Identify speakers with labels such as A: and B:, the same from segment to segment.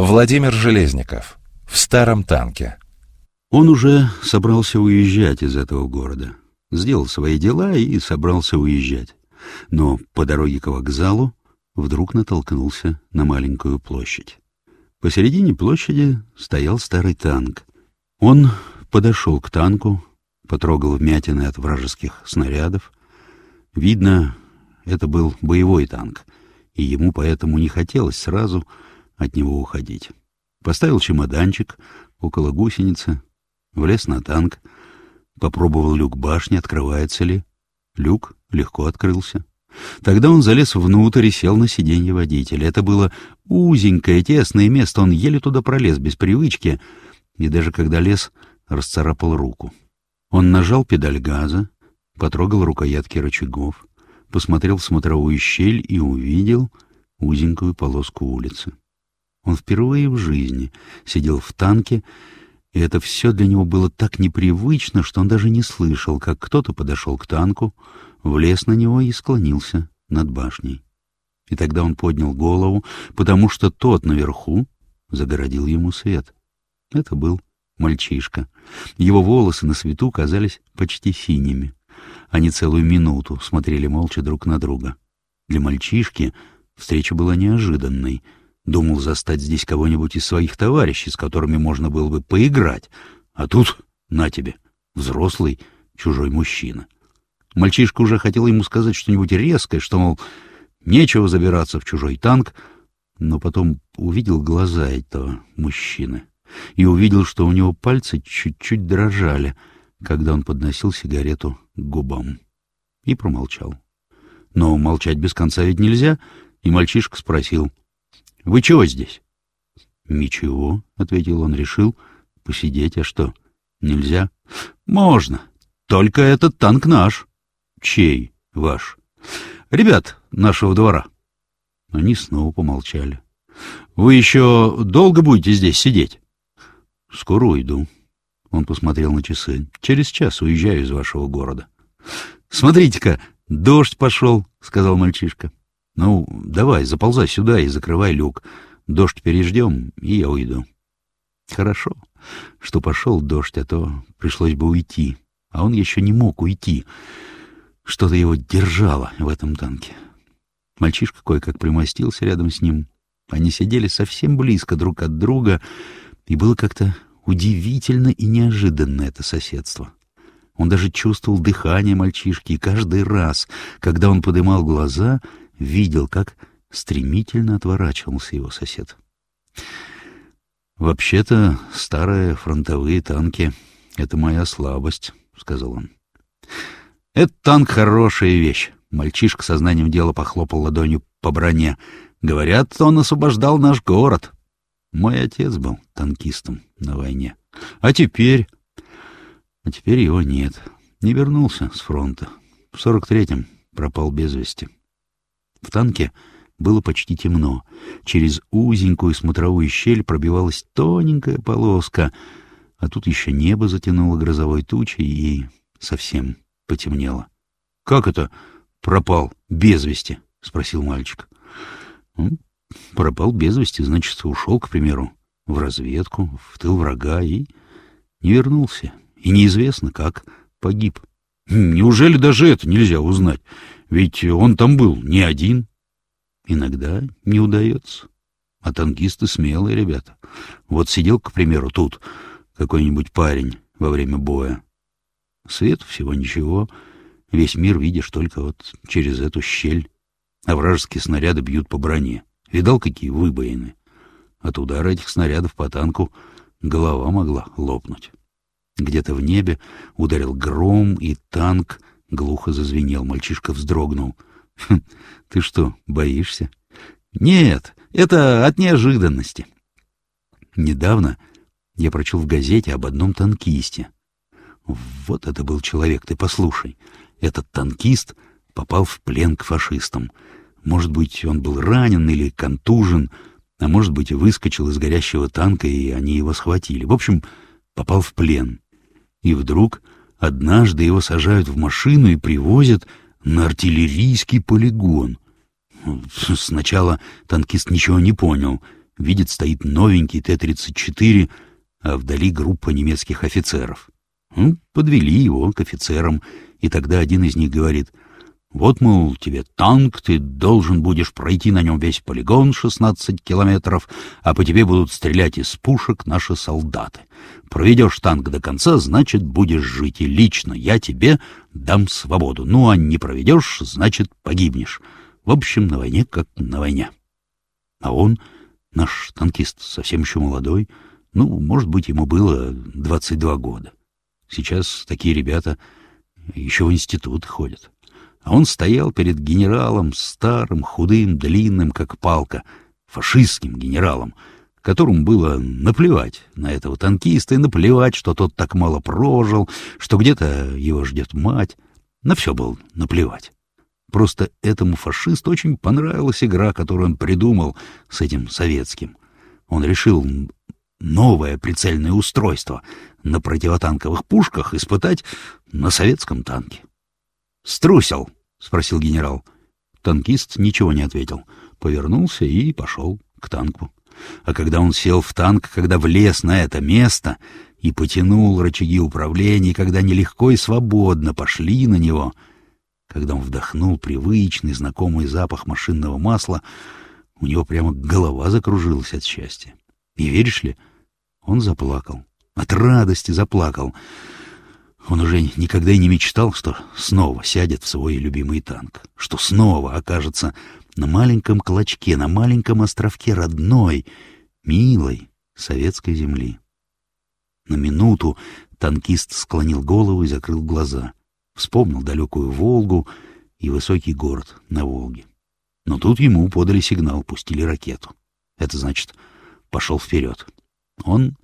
A: Владимир Железников. В старом танке.
B: Он уже собрался уезжать из этого города. Сделал свои дела и собрался уезжать. Но по дороге к вокзалу вдруг натолкнулся на маленькую площадь. Посередине площади стоял старый танк. Он подошел к танку, потрогал вмятины от вражеских снарядов. Видно, это был боевой танк, и ему поэтому не хотелось сразу от него уходить. Поставил чемоданчик около гусеницы, влез на танк, попробовал люк башни, открывается ли. Люк легко открылся. Тогда он залез внутрь и сел на сиденье водителя. Это было узенькое, тесное место, он еле туда пролез без привычки, и даже когда лез, расцарапал руку. Он нажал педаль газа, потрогал рукоятки рычагов, посмотрел в смотровую щель и увидел узенькую полоску улицы. Он впервые в жизни сидел в танке, и это все для него было так непривычно, что он даже не слышал, как кто-то подошел к танку, влез на него и склонился над башней. И тогда он поднял голову, потому что тот наверху загородил ему свет. Это был мальчишка. Его волосы на свету казались почти синими. Они целую минуту смотрели молча друг на друга. Для мальчишки встреча была неожиданной — Думал застать здесь кого-нибудь из своих товарищей, с которыми можно было бы поиграть. А тут, на тебе, взрослый чужой мужчина. Мальчишка уже хотел ему сказать что-нибудь резкое, что, мол, нечего забираться в чужой танк, но потом увидел глаза этого мужчины и увидел, что у него пальцы чуть-чуть дрожали, когда он подносил сигарету к губам. И промолчал. Но молчать без конца ведь нельзя, и мальчишка спросил — вы чего здесь? — Ничего, — ответил он, — решил посидеть, а что, нельзя? — Можно, только этот танк наш. — Чей ваш? — Ребят нашего двора. Они снова помолчали. — Вы еще долго будете здесь сидеть? — Скоро уйду. Он посмотрел на часы. — Через час уезжаю из вашего города. — Смотрите-ка, дождь пошел, — сказал мальчишка. Ну, давай, заползай сюда и закрывай люк. Дождь переждем, и я уйду. Хорошо, что пошел дождь, а то пришлось бы уйти. А он еще не мог уйти. Что-то его держало в этом танке. Мальчишка кое-как примостился рядом с ним. Они сидели совсем близко друг от друга, и было как-то удивительно и неожиданно это соседство. Он даже чувствовал дыхание мальчишки, и каждый раз, когда он подымал глаза — видел, как стремительно отворачивался его сосед. «Вообще-то старые фронтовые танки — это моя слабость», — сказал он. «Это танк — хорошая вещь», — мальчишка сознанием дела похлопал ладонью по броне. «Говорят, он освобождал наш город». Мой отец был танкистом на войне. А теперь... А теперь его нет. Не вернулся с фронта. В сорок третьем пропал без вести. В танке было почти темно. Через узенькую смотровую щель пробивалась тоненькая полоска, а тут еще небо затянуло грозовой тучей и совсем потемнело. — Как это пропал без вести? — спросил мальчик. Ну, — Пропал без вести, значит, ушел, к примеру, в разведку, в тыл врага и не вернулся. И неизвестно, как погиб. Неужели даже это нельзя узнать? Ведь он там был не один. Иногда не удается. А танкисты смелые ребята. Вот сидел, к примеру, тут какой-нибудь парень во время боя. Свет всего ничего. Весь мир видишь только вот через эту щель. А вражеские снаряды бьют по броне. Видал, какие выбоины? От удара этих снарядов по танку голова могла лопнуть. Где-то в небе ударил гром, и танк глухо зазвенел. Мальчишка вздрогнул. «Хм, «Ты что, боишься?» «Нет, это от неожиданности». Недавно я прочел в газете об одном танкисте. Вот это был человек, ты послушай. Этот танкист попал в плен к фашистам. Может быть, он был ранен или контужен, а может быть, выскочил из горящего танка, и они его схватили. В общем, попал в плен. И вдруг однажды его сажают в машину и привозят на артиллерийский полигон. Сначала танкист ничего не понял, видит, стоит новенький Т-34, а вдали группа немецких офицеров. Ну, подвели его к офицерам, и тогда один из них говорит, «Вот, мол, тебе танк, ты должен будешь пройти на нем весь полигон 16 километров, а по тебе будут стрелять из пушек наши солдаты. Проведешь танк до конца, значит, будешь жить, и лично я тебе дам свободу. Ну, а не проведешь, значит, погибнешь. В общем, на войне как на войне». А он, наш танкист, совсем еще молодой, ну, может быть, ему было 22 года. Сейчас такие ребята еще в институт ходят. А он стоял перед генералом, старым, худым, длинным, как палка, фашистским генералом, которому было наплевать на этого танкиста и наплевать, что тот так мало прожил, что где-то его ждет мать. На все было наплевать. Просто этому фашисту очень понравилась игра, которую он придумал с этим советским. Он решил новое прицельное устройство на противотанковых пушках испытать на советском танке. «Струсил?» — спросил генерал. Танкист ничего не ответил, повернулся и пошел к танку. А когда он сел в танк, когда влез на это место и потянул рычаги управления, когда нелегко и свободно пошли на него, когда он вдохнул привычный, знакомый запах машинного масла, у него прямо голова закружилась от счастья. И веришь ли, он заплакал. От радости заплакал. Он уже никогда и не мечтал, что снова сядет в свой любимый танк, что снова окажется на маленьком клочке, на маленьком островке родной, милой советской земли. На минуту танкист склонил голову и закрыл глаза. Вспомнил далекую Волгу и высокий город на Волге. Но тут ему подали сигнал, пустили ракету. Это значит, пошел вперед. Он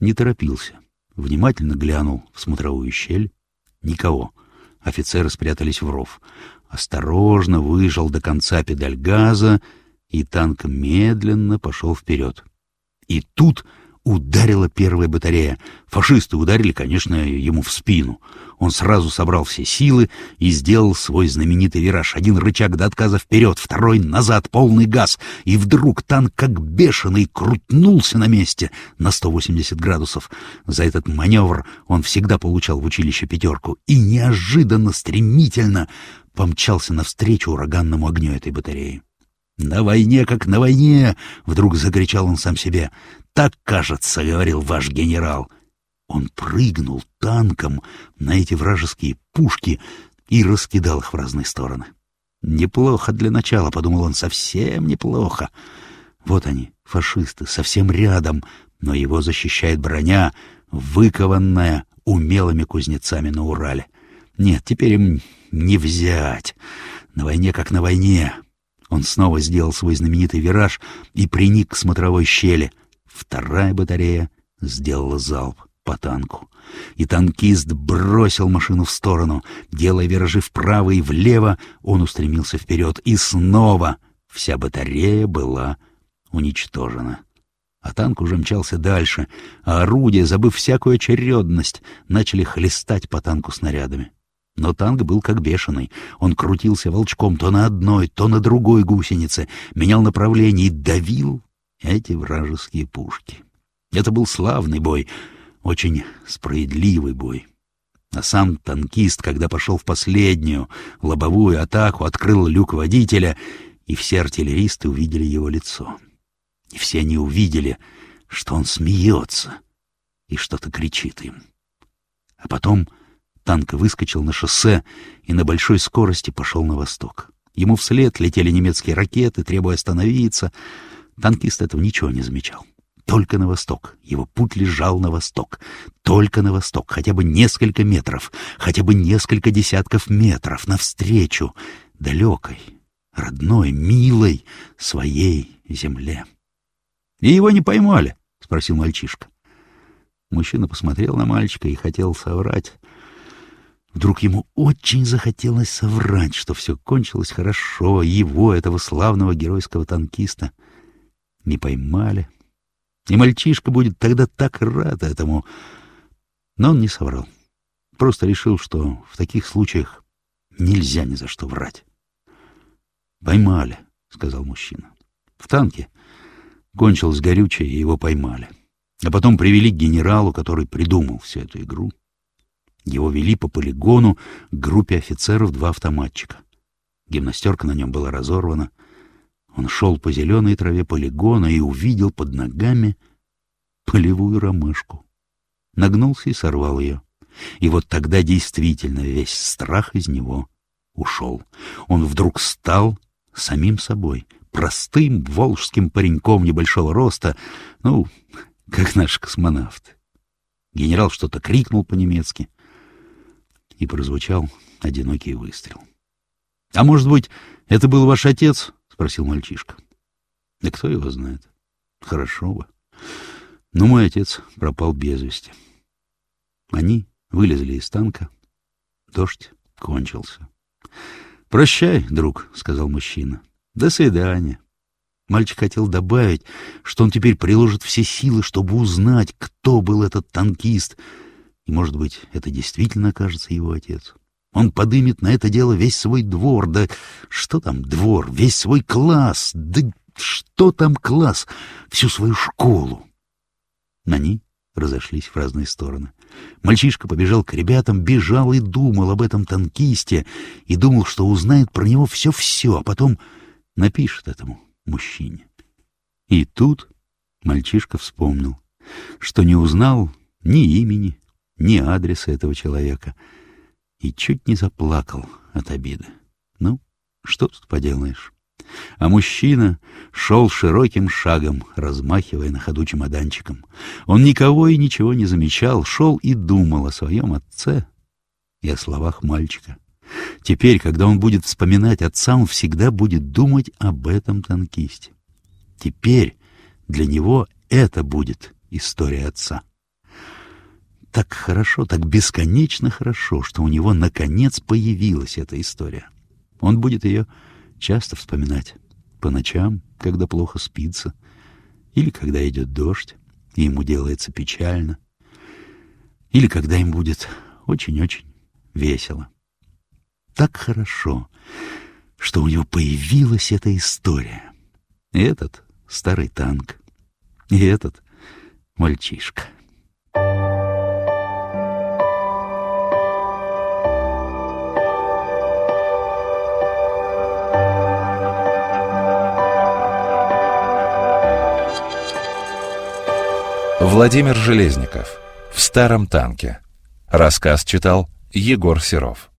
B: не торопился. Внимательно глянул в смотровую щель. Никого. Офицеры спрятались в ров. Осторожно выжал до конца педаль газа, и танк медленно пошел вперед. И тут ударила первая батарея. Фашисты ударили, конечно, ему в спину. Он сразу собрал все силы и сделал свой знаменитый вираж. Один рычаг до отказа вперед, второй назад, полный газ. И вдруг танк, как бешеный, крутнулся на месте на 180 градусов. За этот маневр он всегда получал в училище пятерку. И неожиданно, стремительно помчался навстречу ураганному огню этой батареи. «На войне, как на войне!» — вдруг закричал он сам себе. «Так, кажется, — говорил ваш генерал». Он прыгнул танком на эти вражеские пушки и раскидал их в разные стороны. «Неплохо для начала», — подумал он, — «совсем неплохо». Вот они, фашисты, совсем рядом, но его защищает броня, выкованная умелыми кузнецами на Урале. Нет, теперь им не взять. На войне как на войне. Он снова сделал свой знаменитый вираж и приник к смотровой щели. Вторая батарея сделала залп по танку. И танкист бросил машину в сторону. Делая виражи вправо и влево, он устремился вперед. И снова вся батарея была уничтожена. А танк уже мчался дальше, а орудия, забыв всякую очередность, начали хлестать по танку снарядами. Но танк был как бешеный. Он крутился волчком то на одной, то на другой гусенице, менял направление и давил эти вражеские пушки. Это был славный бой, очень справедливый бой. А сам танкист, когда пошел в последнюю лобовую атаку, открыл люк водителя, и все артиллеристы увидели его лицо. И все они увидели, что он смеется и что-то кричит им. А потом Танк выскочил на шоссе и на большой скорости пошел на восток. Ему вслед летели немецкие ракеты, требуя остановиться. Танкист этого ничего не замечал. Только на восток. Его путь лежал на восток. Только на восток. Хотя бы несколько метров, хотя бы несколько десятков метров навстречу далекой, родной, милой своей земле. — И его не поймали? — спросил мальчишка. Мужчина посмотрел на мальчика и хотел соврать. Вдруг ему очень захотелось соврать, что все кончилось хорошо, его, этого славного геройского танкиста, не поймали. И мальчишка будет тогда так рад этому. Но он не соврал. Просто решил, что в таких случаях нельзя ни за что врать. «Поймали», — сказал мужчина. «В танке. Кончилось горючее, и его поймали. А потом привели к генералу, который придумал всю эту игру. Его вели по полигону к группе офицеров два автоматчика. Гимнастерка на нем была разорвана. Он шел по зеленой траве полигона и увидел под ногами полевую ромашку. Нагнулся и сорвал ее. И вот тогда действительно весь страх из него ушел. Он вдруг стал самим собой, простым волжским пареньком небольшого роста, ну, как наш космонавт. Генерал что-то крикнул по-немецки, и прозвучал одинокий выстрел. — А может быть, это был ваш отец? — спросил мальчишка. — Да кто его знает. Хорошо бы. Но мой отец пропал без вести. Они вылезли из танка. Дождь кончился. — Прощай, друг, — сказал мужчина. — До свидания. Мальчик хотел добавить, что он теперь приложит все силы, чтобы узнать, кто был этот танкист. И, может быть, это действительно окажется его отец. Он подымет на это дело весь свой двор. Да что там двор? Весь свой класс. Да что там класс? Всю свою школу. Они разошлись в разные стороны. Мальчишка побежал к ребятам, бежал и думал об этом танкисте, и думал, что узнает про него все-все, а потом напишет этому мужчине. И тут мальчишка вспомнил, что не узнал ни имени, ни адреса этого человека, и чуть не заплакал от обиды. Ну, что тут поделаешь? А мужчина шел широким шагом, размахивая на ходу чемоданчиком. Он никого и ничего не замечал, шел и думал о своем отце и о словах мальчика. Теперь, когда он будет вспоминать отца, он всегда будет думать об этом танкисте. Теперь для него это будет история отца. Так хорошо, так бесконечно хорошо, что у него наконец появилась эта история. Он будет ее часто вспоминать. По ночам, когда плохо спится, или когда идет дождь, и ему делается печально, или когда им будет очень-очень весело так хорошо, что у него появилась эта история. Этот старый танк, и этот мальчишка.
A: Владимир Железников. В старом танке. Рассказ читал Егор Серов.